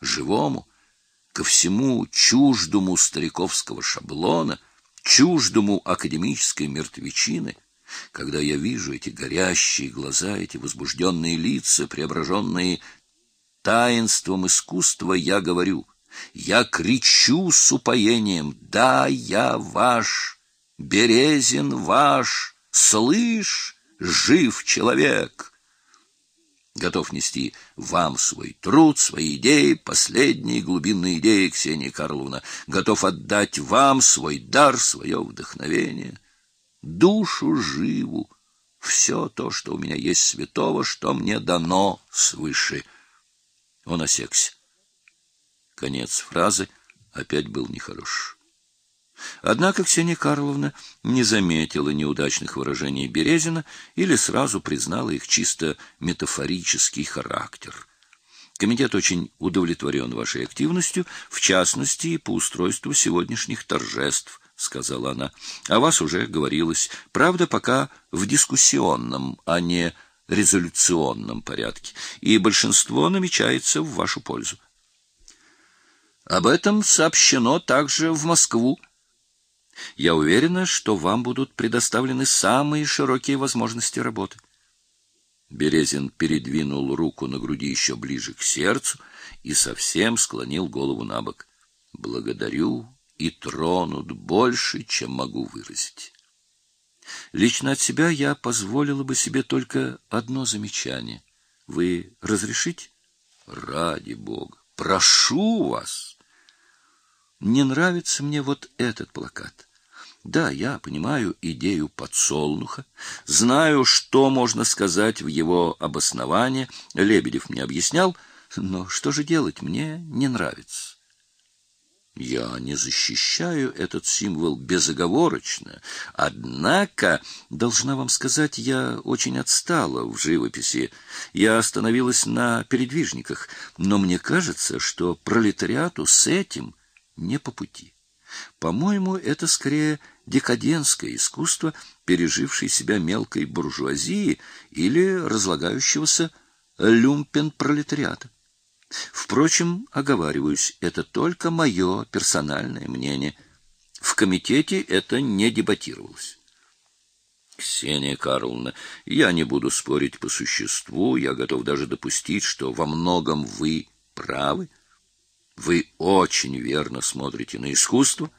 живому, ко всему чуждому стариковского шаблона, чуждому академической мертвечины, когда я вижу эти горящие глаза, эти возбужденные лица, преображенные таинством искусства, я говорю, я кричу с упоением, да, я ваш, Березин ваш, слышь, жив человек готов нести вам свой труд, свои идеи, последние глубинные идеи, Ксения Карловна, готов отдать вам свой дар, свое вдохновение, душу живу, все то, что у меня есть святого, что мне дано свыше. Он осекся. Конец фразы опять был нехорош. Однако Ксения Карловна не заметила неудачных выражений Березина или сразу признала их чисто метафорический характер. Комитет очень удовлетворен вашей активностью, в частности, по устройству сегодняшних торжеств, сказала она. О вас уже говорилось, правда, пока в дискуссионном, а не резолюционном порядке, и большинство намечается в вашу пользу. Об этом сообщено также в Москву, я уверена, что вам будут предоставлены самые широкие возможности работы. Березин передвинул руку на груди еще ближе к сердцу и совсем склонил голову набок. Благодарю и тронут больше, чем могу выразить. Лично от себя я позволила бы себе только одно замечание. Вы разрешите? Ради бога, прошу вас. Не нравится мне вот этот плакат. Да, я понимаю идею подсолнуха, знаю, что можно сказать в его обосновании, Лебедев мне объяснял, но что же делать, мне не нравится. Я не защищаю этот символ безоговорочно, однако, должна вам сказать, я очень отстала в живописи. Я остановилась на передвижниках, но мне кажется, что пролетариату с этим не по пути. По-моему, это скорее декадентское искусство, пережившей себя мелкой буржуазии или разлагающегося люмпен-пролетариата. Впрочем, оговариваюсь, это только мое персональное мнение. В комитете это не дебатировалось. Ксения Карловна, я не буду спорить по существу, я готов даже допустить, что во многом вы правы. Вы очень верно смотрите на искусство,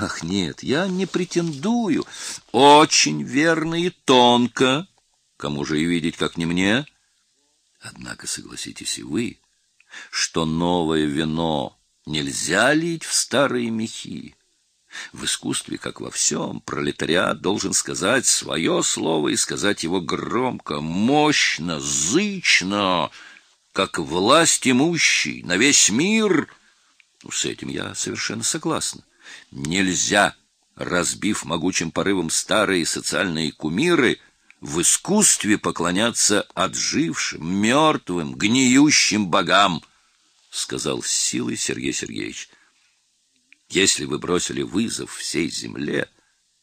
Ах, нет, я не претендую. Очень верно и тонко. Кому же и видеть, как не мне? Однако согласитесь и вы, что новое вино нельзя лить в старые мехи. В искусстве, как во всем, пролетариат должен сказать свое слово и сказать его громко, мощно, зычно, как власть имущий на весь мир. С этим я совершенно согласна. Нельзя, разбив могучим порывом старые социальные кумиры, в искусстве поклоняться отжившим, мертвым, гниющим богам, сказал с силой Сергей Сергеевич. Если вы бросили вызов всей земле,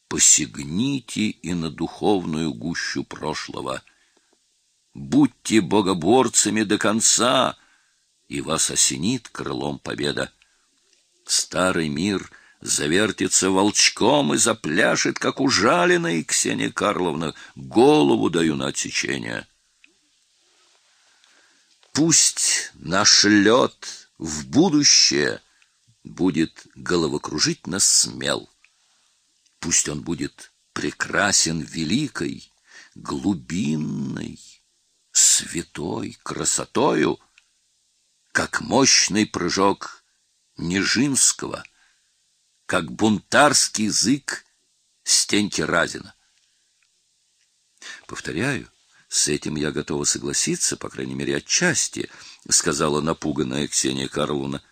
посягните и на духовную гущу прошлого. Будьте богоборцами до конца, и вас осенит крылом победа. Старый мир — завертится волчком и запляшет, как ужаленная Ксения Карловна. Голову даю на отсечение. Пусть наш лед в будущее будет головокружительно смел. Пусть он будет прекрасен великой, глубинной, святой красотою, как мощный прыжок Нижинского — как бунтарский язык Стеньки Разина. Повторяю, с этим я готова согласиться, по крайней мере, отчасти, сказала напуганная Ксения Карловна.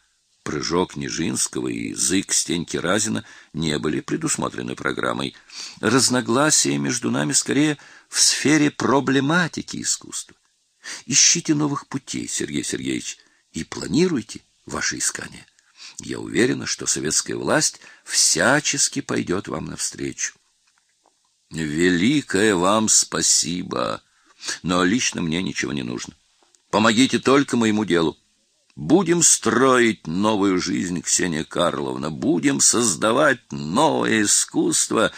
Прыжок Нижинского и язык Стеньки Разина не были предусмотрены программой. Разногласия между нами скорее в сфере проблематики искусства. Ищите новых путей, Сергей Сергеевич, и планируйте ваши искания. Я уверена, что советская власть всячески пойдет вам навстречу. Великое вам спасибо, но лично мне ничего не нужно. Помогите только моему делу. Будем строить новую жизнь, Ксения Карловна, будем создавать новое искусство,